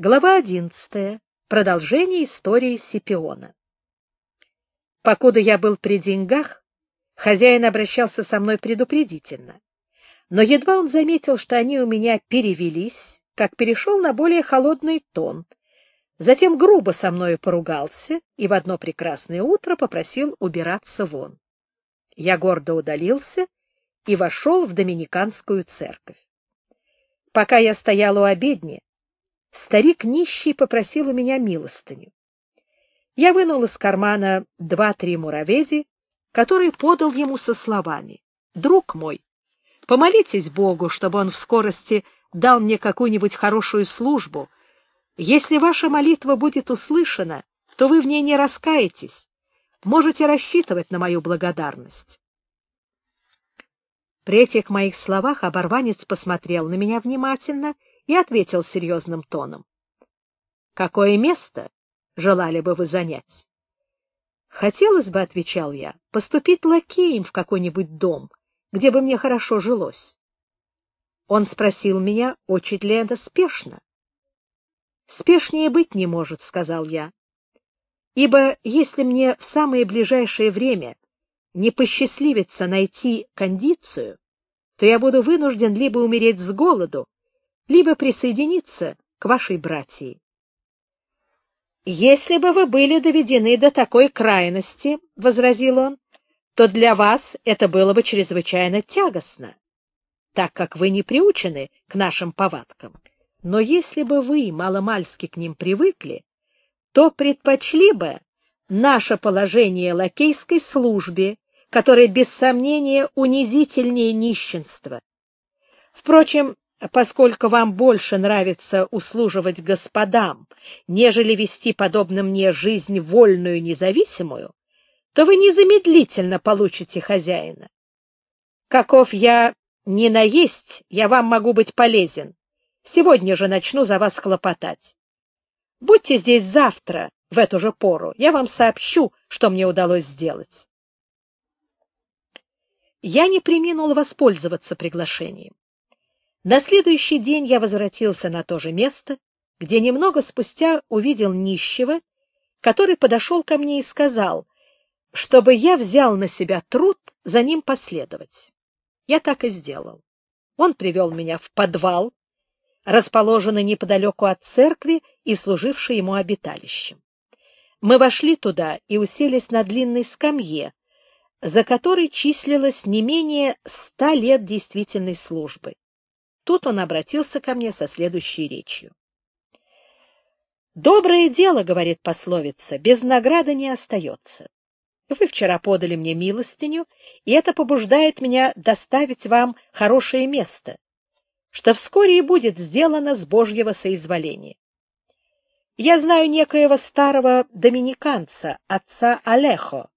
Глава одиннадцатая. Продолжение истории Сипиона. Покуда я был при деньгах, хозяин обращался со мной предупредительно. Но едва он заметил, что они у меня перевелись, как перешел на более холодный тон. Затем грубо со мною поругался и в одно прекрасное утро попросил убираться вон. Я гордо удалился и вошел в доминиканскую церковь. Пока я стоял у обедни, старик нищий попросил у меня милостыню. Я вынул из кармана два-три мураведи, которые подал ему со словами. «Друг мой, помолитесь Богу, чтобы он в скорости дал мне какую-нибудь хорошую службу. Если ваша молитва будет услышана, то вы в ней не раскаетесь. Можете рассчитывать на мою благодарность». При этих моих словах оборванец посмотрел на меня внимательно и ответил серьезным тоном. — Какое место желали бы вы занять? — Хотелось бы, — отвечал я, — поступить лакеем в какой-нибудь дом, где бы мне хорошо жилось. Он спросил меня, очень ли это спешно. — Спешнее быть не может, — сказал я. — Ибо если мне в самое ближайшее время не посчастливится найти кондицию, то я буду вынужден либо умереть с голоду, либо присоединиться к вашей братьи. «Если бы вы были доведены до такой крайности, — возразил он, — то для вас это было бы чрезвычайно тягостно, так как вы не приучены к нашим повадкам. Но если бы вы маломальски к ним привыкли, то предпочли бы наше положение лакейской службе, которое, без сомнения, унизительнее нищенства. Впрочем, поскольку вам больше нравится услуживать господам, нежели вести, подобно мне, жизнь вольную независимую, то вы незамедлительно получите хозяина. Каков я не наесть, я вам могу быть полезен. Сегодня же начну за вас хлопотать. Будьте здесь завтра, в эту же пору. Я вам сообщу, что мне удалось сделать. Я не приминул воспользоваться приглашением. На следующий день я возвратился на то же место, где немного спустя увидел нищего, который подошел ко мне и сказал, чтобы я взял на себя труд за ним последовать. Я так и сделал. Он привел меня в подвал, расположенный неподалеку от церкви и служивший ему обиталищем. Мы вошли туда и уселись на длинной скамье, за которой числилось не менее ста лет действительной службы. Тут он обратился ко мне со следующей речью. «Доброе дело, — говорит пословица, — без награды не остается. Вы вчера подали мне милостыню, и это побуждает меня доставить вам хорошее место, что вскоре и будет сделано с Божьего соизволения. Я знаю некоего старого доминиканца, отца Алехо.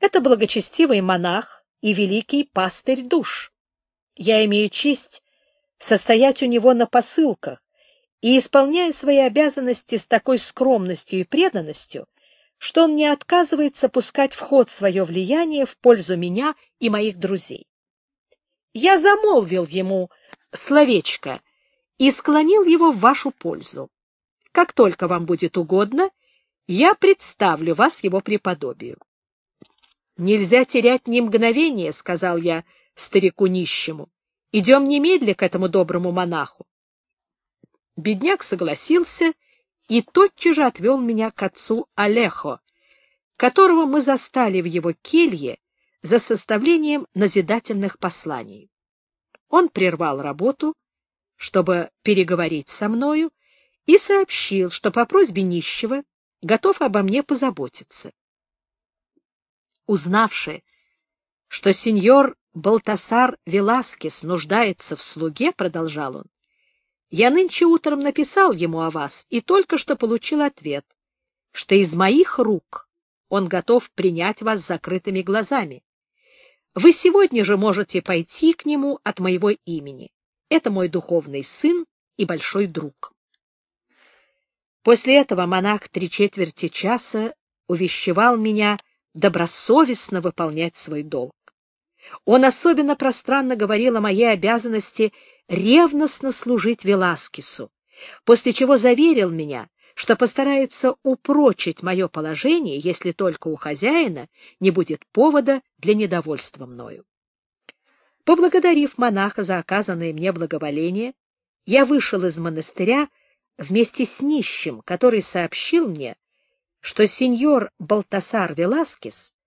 Это благочестивый монах и великий пастырь душ. Я имею честь состоять у него на посылках и исполняю свои обязанности с такой скромностью и преданностью, что он не отказывается пускать в ход свое влияние в пользу меня и моих друзей. Я замолвил ему словечко и склонил его в вашу пользу. Как только вам будет угодно, я представлю вас его преподобию. — Нельзя терять ни мгновения, — сказал я старику нищему. Идем немедля к этому доброму монаху. Бедняк согласился и тотчас же отвел меня к отцу Алехо, которого мы застали в его келье за составлением назидательных посланий. Он прервал работу, чтобы переговорить со мною, и сообщил, что по просьбе нищего готов обо мне позаботиться. Узнавши, что сеньор Балтасар Веласкес нуждается в слуге, — продолжал он, — я нынче утром написал ему о вас и только что получил ответ, что из моих рук он готов принять вас закрытыми глазами. Вы сегодня же можете пойти к нему от моего имени. Это мой духовный сын и большой друг. После этого монах три четверти часа увещевал меня добросовестно выполнять свой долг. Он особенно пространно говорил о моей обязанности ревностно служить Веласкесу после чего заверил меня, что постарается упрочить мое положение, если только у хозяина не будет повода для недовольства мною. Поблагодарив монаха за оказанное мне благоволение, я вышел из монастыря вместе с нищим, который сообщил мне, что сеньор Балтасар Веласкес —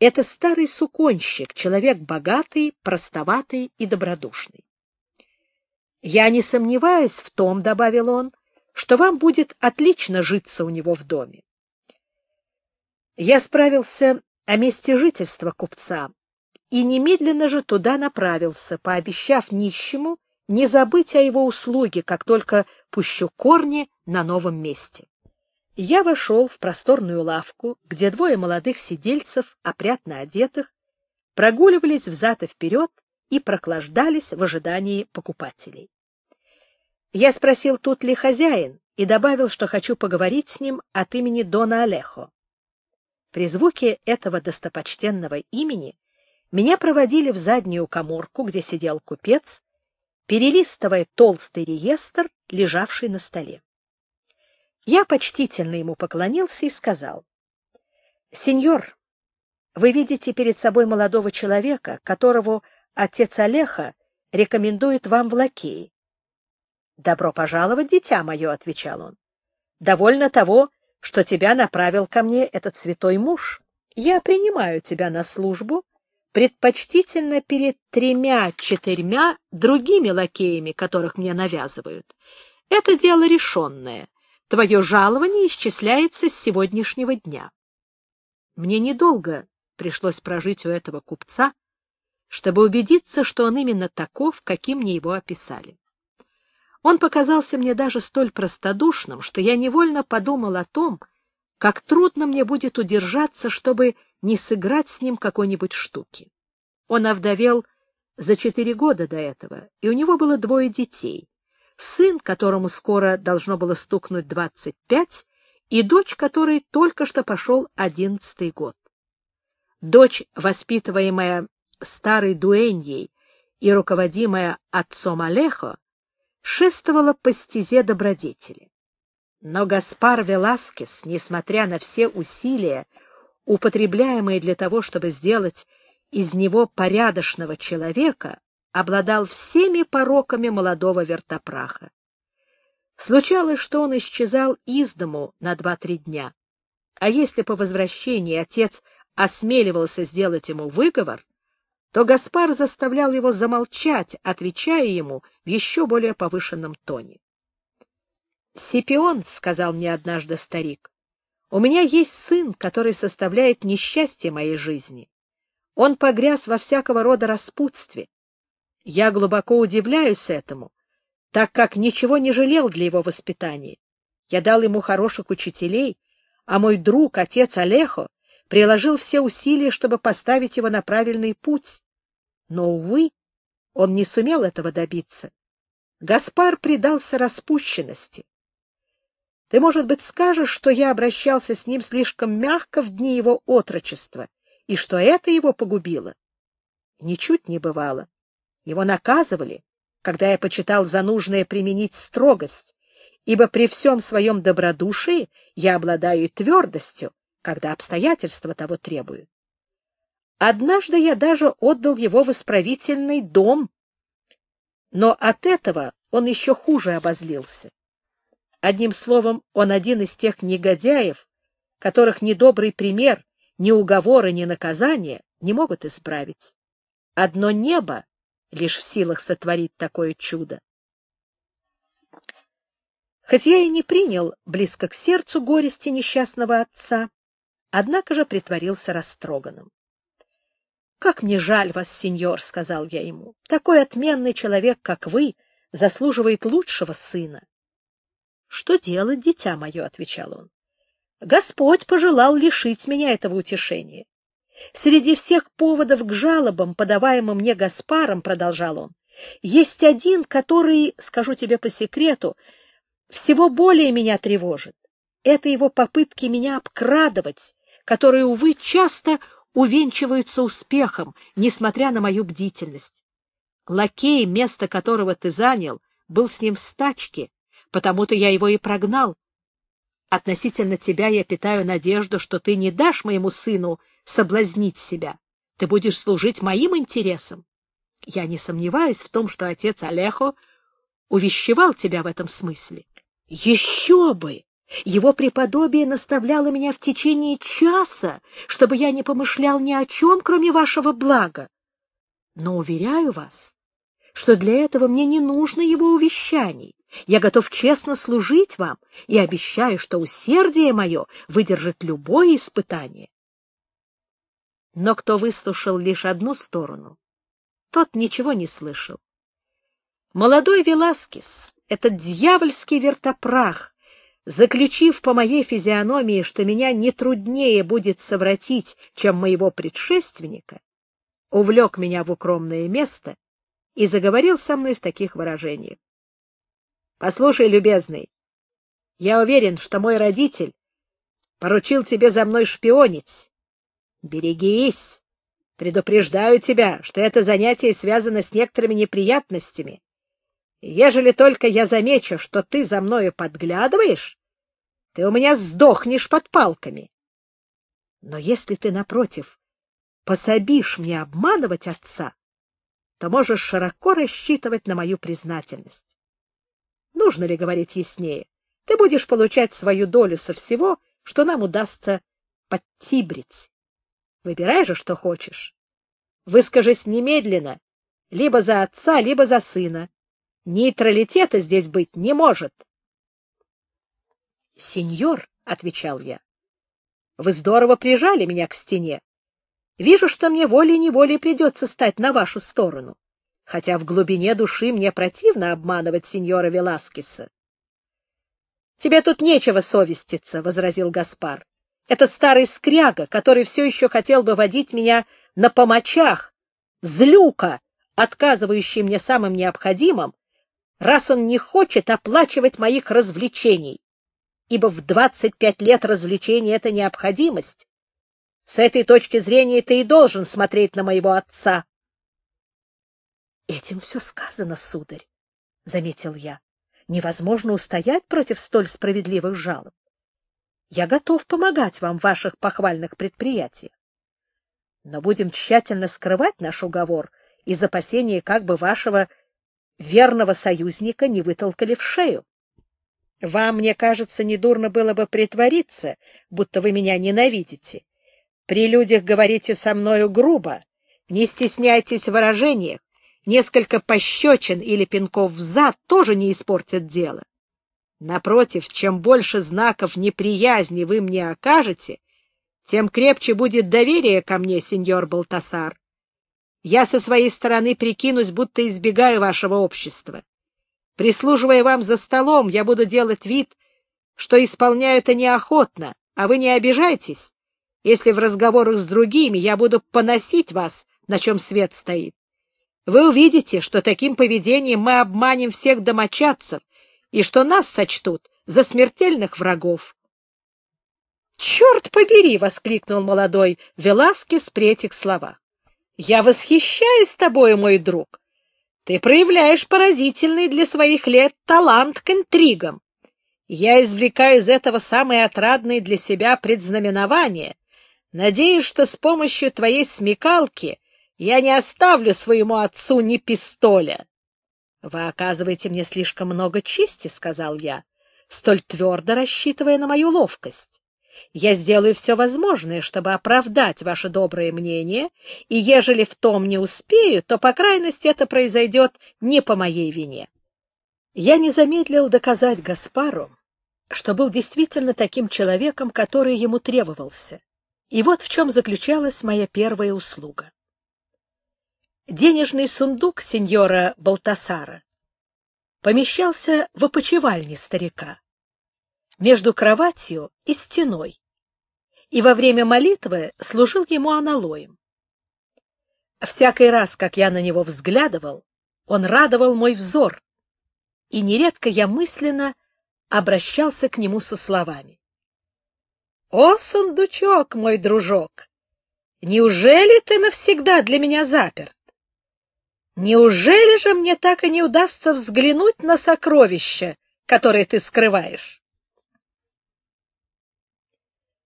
это старый суконщик, человек богатый, простоватый и добродушный. «Я не сомневаюсь в том, — добавил он, — что вам будет отлично житься у него в доме. Я справился о месте жительства купца и немедленно же туда направился, пообещав нищему не забыть о его услуге, как только пущу корни на новом месте. Я вошел в просторную лавку, где двое молодых сидельцев, опрятно одетых, прогуливались взад и вперед и проклаждались в ожидании покупателей. Я спросил, тут ли хозяин, и добавил, что хочу поговорить с ним от имени Дона Алехо. При звуке этого достопочтенного имени меня проводили в заднюю коморку, где сидел купец, перелистывая толстый реестр, лежавший на столе. Я почтительно ему поклонился и сказал, «Сеньор, вы видите перед собой молодого человека, которого отец Олеха рекомендует вам в лакеи. «Добро пожаловать, дитя мое», — отвечал он. «Довольно того, что тебя направил ко мне этот святой муж. Я принимаю тебя на службу, предпочтительно перед тремя-четырьмя другими лакеями, которых мне навязывают. Это дело решенное. Твое жалование исчисляется с сегодняшнего дня». Мне недолго пришлось прожить у этого купца, чтобы убедиться, что он именно таков, каким мне его описали. Он показался мне даже столь простодушным, что я невольно подумал о том, как трудно мне будет удержаться, чтобы не сыграть с ним какой-нибудь штуки. Он овдовел за четыре года до этого, и у него было двое детей. Сын, которому скоро должно было стукнуть двадцать пять, и дочь, которой только что пошел одиннадцатый год. Дочь, воспитываемая старой дуэньей и руководимая отцом Алехо, шествовала по стезе добродетели. Но Гаспар Веласкес, несмотря на все усилия, употребляемые для того, чтобы сделать из него порядочного человека, обладал всеми пороками молодого вертопраха. Случалось, что он исчезал из дому на два-три дня, а если по возвращении отец осмеливался сделать ему выговор, то Гаспар заставлял его замолчать, отвечая ему в еще более повышенном тоне. «Сипион», — сказал мне однажды старик, — «у меня есть сын, который составляет несчастье моей жизни. Он погряз во всякого рода распутстве. Я глубоко удивляюсь этому, так как ничего не жалел для его воспитания. Я дал ему хороших учителей, а мой друг, отец Олехо, приложил все усилия, чтобы поставить его на правильный путь. Но, увы, он не сумел этого добиться. Гаспар предался распущенности. Ты, может быть, скажешь, что я обращался с ним слишком мягко в дни его отрочества, и что это его погубило? Ничуть не бывало. Его наказывали, когда я почитал за нужное применить строгость, ибо при всем своем добродушии я обладаю твердостью, когда обстоятельства того требуют. Однажды я даже отдал его в исправительный дом, но от этого он еще хуже обозлился. Одним словом, он один из тех негодяев, которых ни добрый пример, ни уговоры, ни наказания не могут исправить. Одно небо лишь в силах сотворить такое чудо. Хоть я и не принял близко к сердцу горести несчастного отца, однако же притворился растроганным. — Как мне жаль вас, сеньор, — сказал я ему. — Такой отменный человек, как вы, заслуживает лучшего сына. — Что делать, дитя мое? — отвечал он. — Господь пожелал лишить меня этого утешения. Среди всех поводов к жалобам, подаваемым мне Гаспаром, — продолжал он, — есть один, который, скажу тебе по секрету, всего более меня тревожит. Это его попытки меня обкрадывать, которые, увы, часто увенчиваются успехом, несмотря на мою бдительность. Лакей, место которого ты занял, был с ним в стачке, потому-то я его и прогнал. Относительно тебя я питаю надежду, что ты не дашь моему сыну соблазнить себя. Ты будешь служить моим интересам. Я не сомневаюсь в том, что отец Олехо увещевал тебя в этом смысле. Еще бы! Его преподобие наставляло меня в течение часа, чтобы я не помышлял ни о чем, кроме вашего блага. Но уверяю вас, что для этого мне не нужно его увещаний. Я готов честно служить вам и обещаю, что усердие мое выдержит любое испытание. Но кто выслушал лишь одну сторону, тот ничего не слышал. Молодой Веласкес, этот дьявольский вертопрах, заключив по моей физиономии, что меня не труднее будет совратить, чем моего предшественника, увлек меня в укромное место и заговорил со мной в таких выражениях. Послушай, любезный, я уверен, что мой родитель поручил тебе за мной шпионить. Берегись. Предупреждаю тебя, что это занятие связано с некоторыми неприятностями. ежели только я замечу, что ты за мною подглядываешь, ты у меня сдохнешь под палками. Но если ты, напротив, пособишь мне обманывать отца, то можешь широко рассчитывать на мою признательность. Нужно ли говорить яснее? Ты будешь получать свою долю со всего, что нам удастся подтибрить. Выбирай же, что хочешь. Выскажись немедленно, либо за отца, либо за сына. Нейтралитета здесь быть не может. — Сеньор, — отвечал я, — вы здорово прижали меня к стене. Вижу, что мне волей-неволей придется стать на вашу сторону хотя в глубине души мне противно обманывать сеньора Веласкеса. — Тебе тут нечего совеститься, — возразил Гаспар. — Это старый скряга, который все еще хотел бы водить меня на помочах, злюка, отказывающий мне самым необходимым, раз он не хочет оплачивать моих развлечений, ибо в двадцать пять лет развлечений — это необходимость. С этой точки зрения ты и должен смотреть на моего отца. Этим все сказано, сударь, — заметил я. Невозможно устоять против столь справедливых жалоб. Я готов помогать вам в ваших похвальных предприятиях. Но будем тщательно скрывать наш уговор из опасения, как бы вашего верного союзника не вытолкали в шею. Вам, мне кажется, недурно было бы притвориться, будто вы меня ненавидите. При людях говорите со мною грубо, не стесняйтесь в выражениях, Несколько пощечин или пинков в зад тоже не испортят дело. Напротив, чем больше знаков неприязни вы мне окажете, тем крепче будет доверие ко мне, сеньор Балтасар. Я со своей стороны прикинусь, будто избегаю вашего общества. Прислуживая вам за столом, я буду делать вид, что исполняю это неохотно, а вы не обижайтесь, если в разговорах с другими я буду поносить вас, на чем свет стоит. Вы увидите, что таким поведением мы обманем всех домочадцев и что нас сочтут за смертельных врагов. «Черт побери!» — воскликнул молодой Веласкес при этих словах. «Я восхищаюсь тобой, мой друг. Ты проявляешь поразительный для своих лет талант к интригам. Я извлекаю из этого самые отрадные для себя предзнаменования. Надеюсь, что с помощью твоей смекалки я не оставлю своему отцу ни пистоля. — Вы оказываете мне слишком много чести, — сказал я, столь твердо рассчитывая на мою ловкость. Я сделаю все возможное, чтобы оправдать ваше доброе мнение, и ежели в том не успею, то, по крайности, это произойдет не по моей вине. Я не замедлил доказать Гаспару, что был действительно таким человеком, который ему требовался. И вот в чем заключалась моя первая услуга денежный сундук сеньора Балтасара помещался в опочивальне старика, между кроватью и стеной, и во время молитвы служил ему аналоем. Всякий раз, как я на него взглядывал, он радовал мой взор, и нередко я мысленно обращался к нему со словами. — О, сундучок, мой дружок! Неужели ты навсегда для меня заперт? Неужели же мне так и не удастся взглянуть на сокровища, которые ты скрываешь.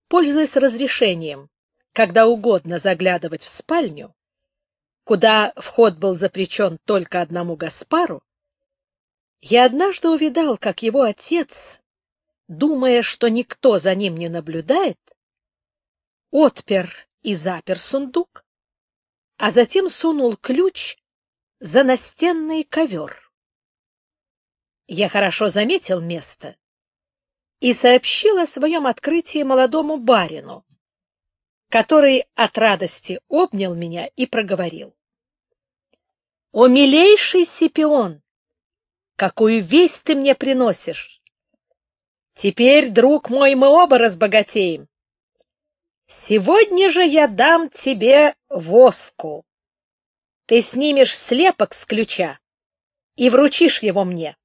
Пользуясь разрешением, когда угодно заглядывать в спальню, куда вход был запрещен только одному Гаспару, я однажды увидал, как его отец, думая, что никто за ним не наблюдает, отпер и запер сундук, а затем сунул ключ за настенный ковер. Я хорошо заметил место и сообщил о своем открытии молодому барину, который от радости обнял меня и проговорил. — О, милейший Сипион! Какую весть ты мне приносишь! Теперь, друг мой, мы оба разбогатеем. Сегодня же я дам тебе воску. Ты снимешь слепок с ключа и вручишь его мне.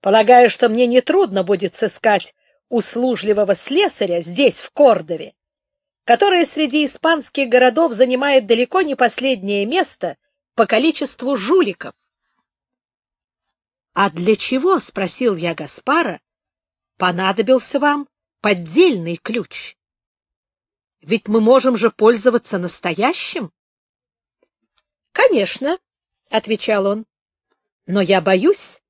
Полагаю, что мне нетрудно будет сыскать услужливого слесаря здесь, в Кордове, которая среди испанских городов занимает далеко не последнее место по количеству жуликов. — А для чего, — спросил я Гаспара, — понадобился вам поддельный ключ? Ведь мы можем же пользоваться настоящим. — Конечно, — отвечал он, — но я боюсь,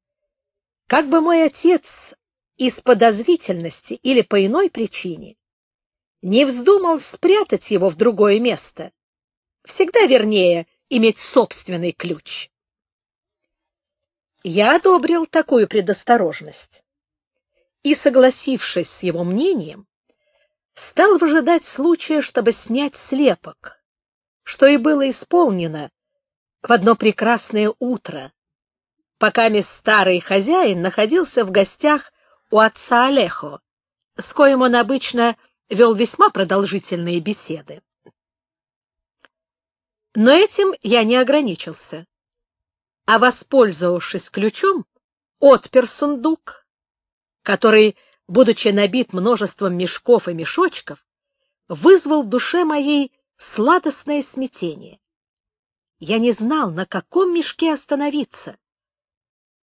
как бы мой отец из подозрительности или по иной причине не вздумал спрятать его в другое место. Всегда вернее иметь собственный ключ. Я одобрил такую предосторожность и, согласившись с его мнением, стал выжидать случая, чтобы снять слепок, что и было исполнено в одно прекрасное утро, пока мисс старый хозяин находился в гостях у отца Алехо, с коим он обычно вел весьма продолжительные беседы. Но этим я не ограничился, а, воспользовавшись ключом, отпер сундук, который, будучи набит множеством мешков и мешочков, вызвал в душе моей сладостное смятение. Я не знал, на каком мешке остановиться.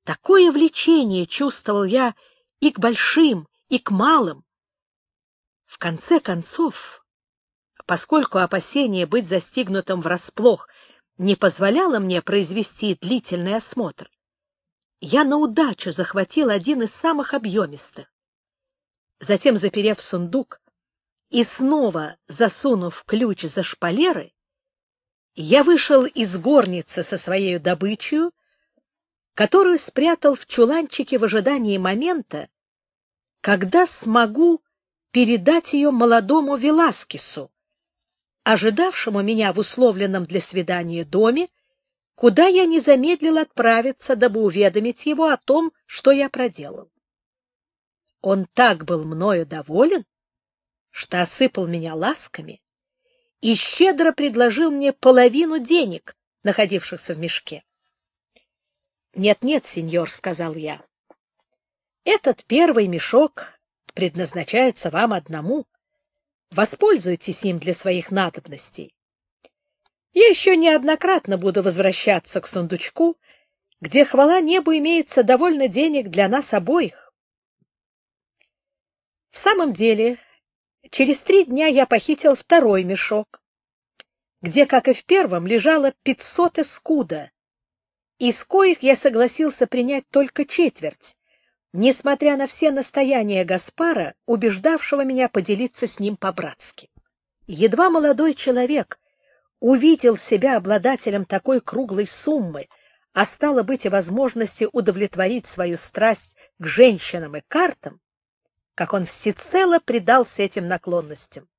Такое влечение чувствовал я и к большим, и к малым, в конце концов, поскольку опасение быть застигнутым врасплох не позволяло мне произвести длительный осмотр, я на удачу захватил один из самых объемистых. Затем, заперев сундук и снова засунув ключ за шпалеры, я вышел из горницы со своей добычей, которую спрятал в чуланчике в ожидании момента, когда смогу передать ее молодому Веласкесу, ожидавшему меня в условленном для свидания доме, куда я не замедлил отправиться, дабы уведомить его о том, что я проделал. Он так был мною доволен, что осыпал меня ласками и щедро предложил мне половину денег, находившихся в мешке. «Нет-нет, сеньор», — сказал я, — «этот первый мешок предназначается вам одному. Воспользуйтесь им для своих надобностей. Я еще неоднократно буду возвращаться к сундучку, где, хвала небу, имеется довольно денег для нас обоих. В самом деле, через три дня я похитил второй мешок, где, как и в первом, лежало пятьсот эскуда, из коих я согласился принять только четверть, несмотря на все настояния Гаспара, убеждавшего меня поделиться с ним по-братски. Едва молодой человек увидел себя обладателем такой круглой суммы, а стало быть и возможности удовлетворить свою страсть к женщинам и картам, как он всецело предался этим наклонностям.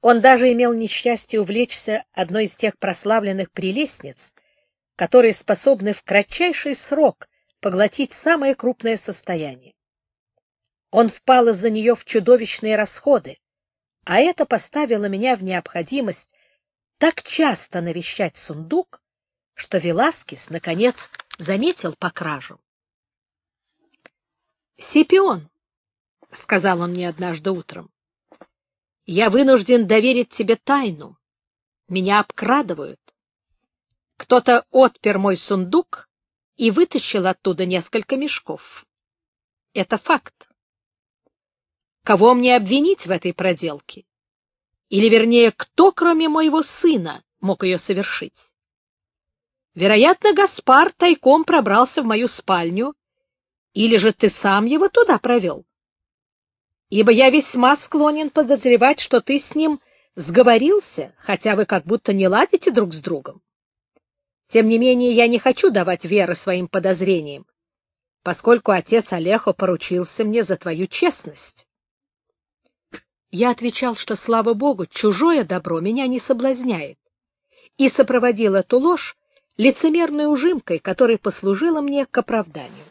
Он даже имел несчастье увлечься одной из тех прославленных прелестниц, которые способны в кратчайший срок поглотить самое крупное состояние. Он впал из-за нее в чудовищные расходы, а это поставило меня в необходимость так часто навещать сундук, что Веласкес, наконец, заметил по кражу. «Сипион», — сказал он мне однажды утром, — «я вынужден доверить тебе тайну. Меня обкрадывают. Кто-то отпер мой сундук и вытащил оттуда несколько мешков. Это факт. Кого мне обвинить в этой проделке? Или, вернее, кто, кроме моего сына, мог ее совершить? Вероятно, Гаспар тайком пробрался в мою спальню, или же ты сам его туда провел? Ибо я весьма склонен подозревать, что ты с ним сговорился, хотя вы как будто не ладите друг с другом. Тем не менее, я не хочу давать веры своим подозрениям, поскольку отец Олехо поручился мне за твою честность. Я отвечал, что, слава богу, чужое добро меня не соблазняет, и сопроводил эту ложь лицемерной ужимкой, которая послужила мне к оправданию.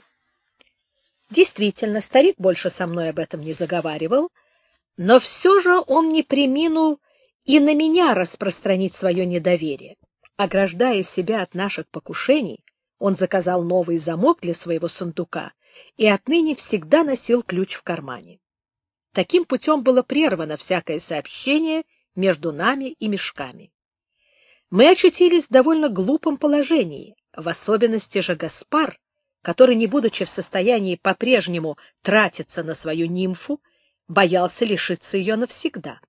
Действительно, старик больше со мной об этом не заговаривал, но все же он не приминул и на меня распространить свое недоверие. Ограждая себя от наших покушений, он заказал новый замок для своего сундука и отныне всегда носил ключ в кармане. Таким путем было прервано всякое сообщение между нами и мешками. Мы очутились в довольно глупом положении, в особенности же Гаспар, который, не будучи в состоянии по-прежнему тратиться на свою нимфу, боялся лишиться ее навсегда.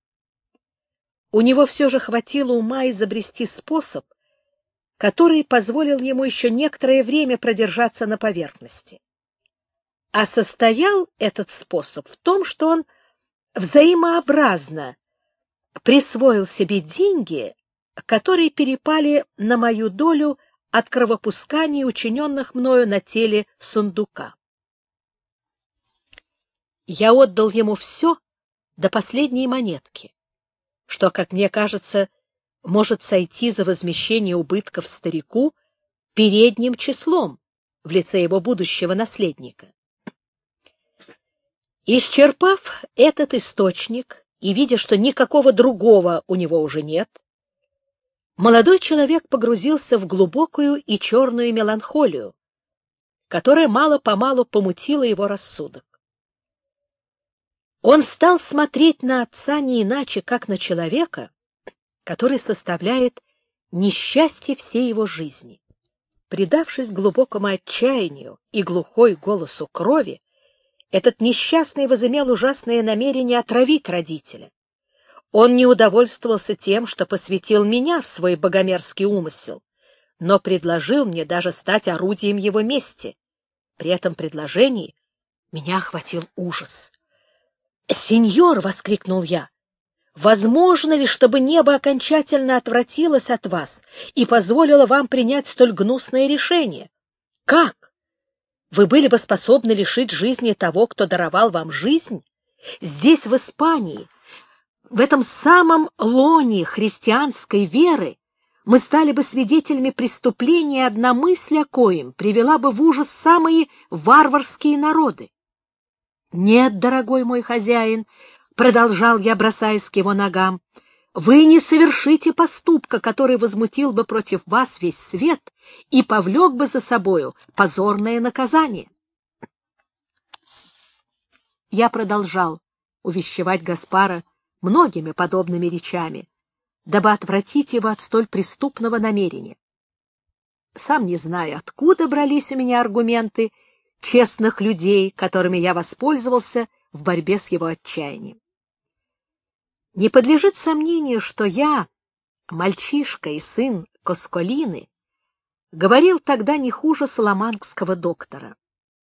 У него все же хватило ума изобрести способ, который позволил ему еще некоторое время продержаться на поверхности. А состоял этот способ в том, что он взаимообразно присвоил себе деньги, которые перепали на мою долю от кровопусканий, учиненных мною на теле сундука. Я отдал ему все до последней монетки, что, как мне кажется, может сойти за возмещение убытков старику передним числом в лице его будущего наследника. Исчерпав этот источник и видя, что никакого другого у него уже нет, молодой человек погрузился в глубокую и черную меланхолию, которая мало-помалу помутила его рассудок. Он стал смотреть на отца не иначе, как на человека, который составляет несчастье всей его жизни. Предавшись глубокому отчаянию и глухой голосу крови, этот несчастный возымел ужасное намерение отравить родителя. Он не удовольствовался тем, что посвятил меня в свой богомерзкий умысел, но предложил мне даже стать орудием его мести. При этом предложении меня охватил ужас. «Сеньор!» — воскликнул я. Возможно ли, чтобы небо окончательно отвратилось от вас и позволило вам принять столь гнусное решение? Как? Вы были бы способны лишить жизни того, кто даровал вам жизнь? Здесь, в Испании, в этом самом лоне христианской веры, мы стали бы свидетелями преступления, одна мысль о коем привела бы в ужас самые варварские народы. Нет, дорогой мой хозяин, продолжал я, бросаясь к его ногам, вы не совершите поступка, который возмутил бы против вас весь свет и повлек бы за собою позорное наказание. Я продолжал увещевать Гаспара многими подобными речами, дабы отвратить его от столь преступного намерения. Сам не знаю, откуда брались у меня аргументы честных людей, которыми я воспользовался в борьбе с его отчаянием. Не подлежит сомнению, что я, мальчишка и сын Косколины, говорил тогда не хуже соломангского доктора.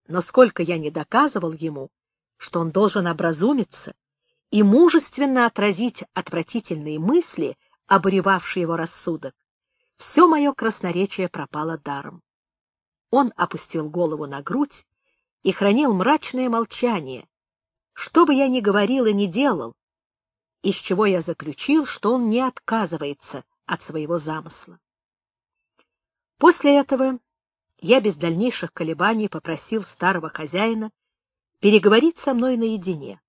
Но сколько я не доказывал ему, что он должен образумиться и мужественно отразить отвратительные мысли, обуревавшие его рассудок, все мое красноречие пропало даром. Он опустил голову на грудь и хранил мрачное молчание. Что бы я ни говорил и ни делал, из чего я заключил, что он не отказывается от своего замысла. После этого я без дальнейших колебаний попросил старого хозяина переговорить со мной наедине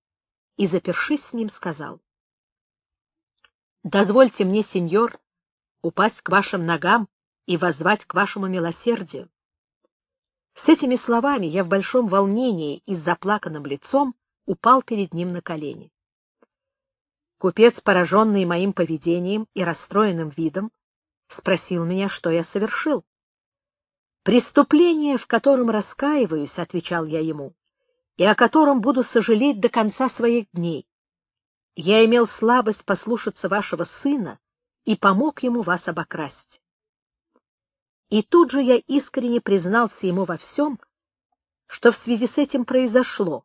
и, запершись с ним, сказал, «Дозвольте мне, сеньор, упасть к вашим ногам и воззвать к вашему милосердию». С этими словами я в большом волнении и с заплаканным лицом упал перед ним на колени. Купец, пораженный моим поведением и расстроенным видом, спросил меня, что я совершил. «Преступление, в котором раскаиваюсь», — отвечал я ему, — «и о котором буду сожалеть до конца своих дней. Я имел слабость послушаться вашего сына и помог ему вас обокрасть». И тут же я искренне признался ему во всем, что в связи с этим произошло,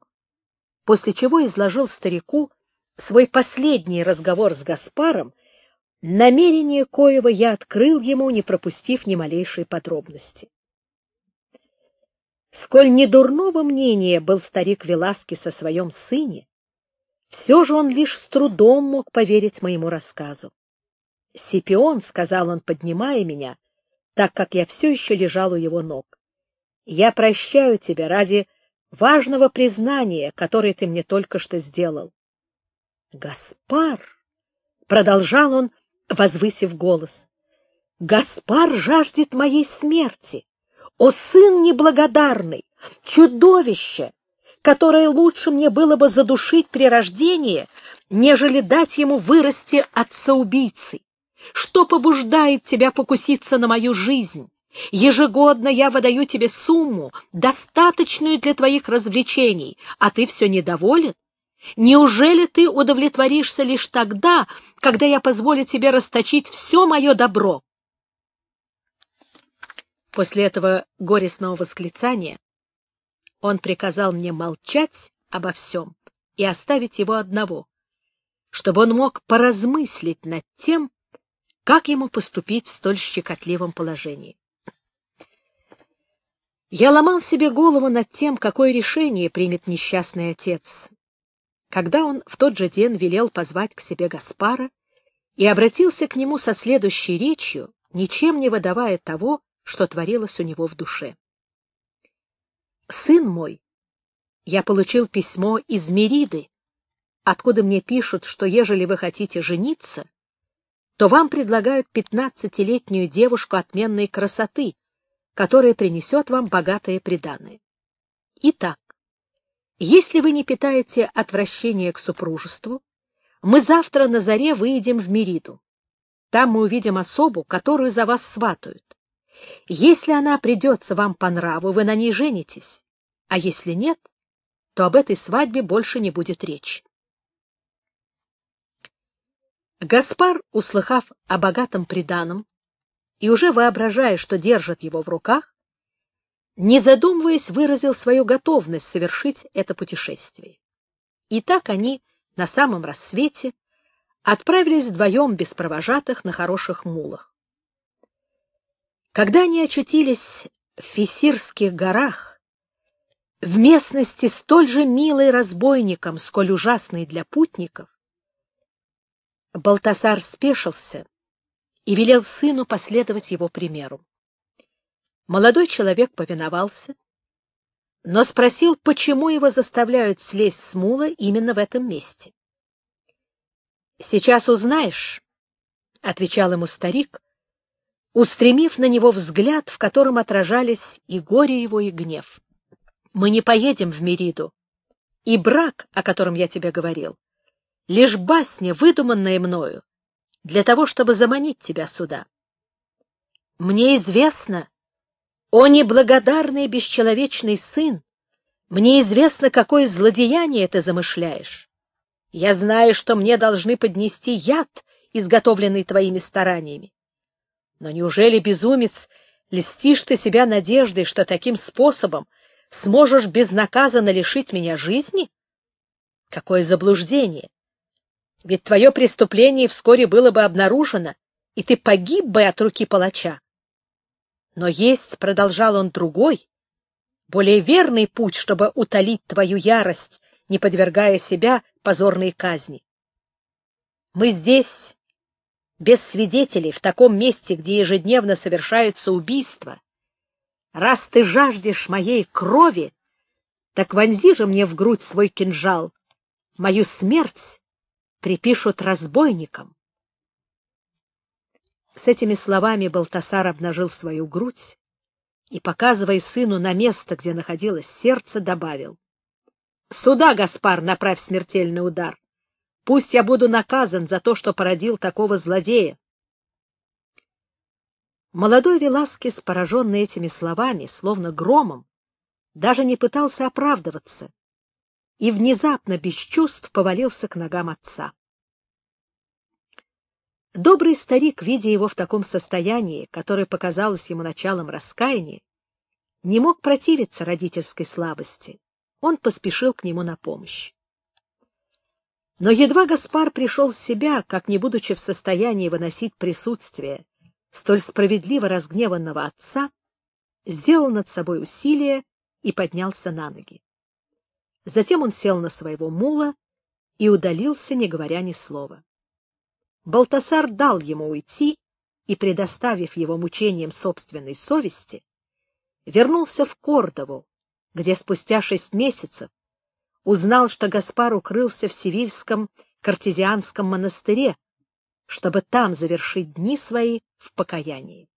после чего изложил старику свой последний разговор с Гаспаром, намерение коего я открыл ему, не пропустив ни малейшей подробности. Сколь недурного мнения был старик Веласки со своем сыне, все же он лишь с трудом мог поверить моему рассказу. «Сипион», — сказал он, поднимая меня, так как я все еще лежал у его ног, — «я прощаю тебя ради важного признания, которое ты мне только что сделал. Гаспар, продолжал он, возвысив голос, Гаспар жаждет моей смерти. О, сын неблагодарный, чудовище, которое лучше мне было бы задушить при рождении, нежели дать ему вырасти отца-убийцей. Что побуждает тебя покуситься на мою жизнь? Ежегодно я выдаю тебе сумму, достаточную для твоих развлечений, а ты все недоволен? Неужели ты удовлетворишься лишь тогда, когда я позволю тебе расточить все мое добро? После этого горестного восклицания он приказал мне молчать обо всем и оставить его одного, чтобы он мог поразмыслить над тем, как ему поступить в столь щекотливом положении. Я ломал себе голову над тем, какое решение примет несчастный отец, когда он в тот же день велел позвать к себе Гаспара и обратился к нему со следующей речью, ничем не выдавая того, что творилось у него в душе. «Сын мой, я получил письмо из Мериды, откуда мне пишут, что ежели вы хотите жениться, то вам предлагают пятнадцатилетнюю девушку отменной красоты, которое принесет вам богатое приданое. Итак, если вы не питаете отвращения к супружеству, мы завтра на заре выйдем в Мериду. Там мы увидим особу, которую за вас сватают. Если она придется вам по нраву, вы на ней женитесь, а если нет, то об этой свадьбе больше не будет речи. Гаспар, услыхав о богатом приданом, и уже воображая, что держит его в руках, не задумываясь, выразил свою готовность совершить это путешествие. И так они на самом рассвете отправились вдвоем без провожатых на хороших мулах. Когда они очутились в Фисирских горах, в местности столь же милой разбойникам, сколь ужасной для путников, Балтасар спешился и велел сыну последовать его примеру. Молодой человек повиновался, но спросил, почему его заставляют слезть с мула именно в этом месте. «Сейчас узнаешь», — отвечал ему старик, устремив на него взгляд, в котором отражались и горе его, и гнев. «Мы не поедем в Мериду, и брак, о котором я тебе говорил, лишь басня, выдуманная мною, для того, чтобы заманить тебя сюда. Мне известно, о неблагодарный бесчеловечный сын, мне известно, какое злодеяние ты замышляешь. Я знаю, что мне должны поднести яд, изготовленный твоими стараниями. Но неужели, безумец, льстишь ты себя надеждой, что таким способом сможешь безнаказанно лишить меня жизни? Какое заблуждение! Ведь твое преступление вскоре было бы обнаружено, и ты погиб бы от руки палача. Но есть, — продолжал он, — другой, более верный путь, чтобы утолить твою ярость, не подвергая себя позорной казни. Мы здесь, без свидетелей, в таком месте, где ежедневно совершаются убийства. Раз ты жаждешь моей крови, так вонзи же мне в грудь свой кинжал. Мою смерть припишут разбойникам. С этими словами Балтасар обнажил свою грудь и, показывая сыну на место, где находилось сердце, добавил. — Сюда, Гаспар, направь смертельный удар. Пусть я буду наказан за то, что породил такого злодея. Молодой Веласкес, пораженный этими словами, словно громом, даже не пытался оправдываться и внезапно, без чувств, повалился к ногам отца. Добрый старик, видя его в таком состоянии, которое показалось ему началом раскаяния, не мог противиться родительской слабости. Он поспешил к нему на помощь. Но едва Гаспар пришел в себя, как не будучи в состоянии выносить присутствие столь справедливо разгневанного отца, сделал над собой усилие и поднялся на ноги. Затем он сел на своего мула и удалился, не говоря ни слова. Балтасар дал ему уйти и, предоставив его мучениям собственной совести, вернулся в Кордову, где спустя шесть месяцев узнал, что Гаспар укрылся в Севильском картезианском монастыре, чтобы там завершить дни свои в покаянии.